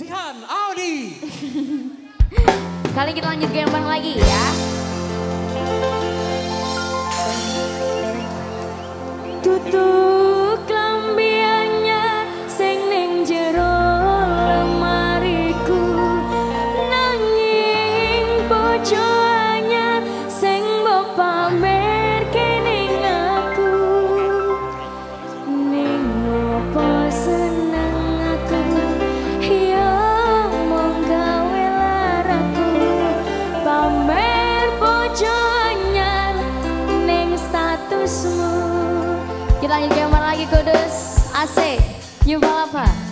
Jihan Audi. Kali kita lanjut gambar lagi ya. Tutup kita lanjut gambar lagi kudus. AC New Balapa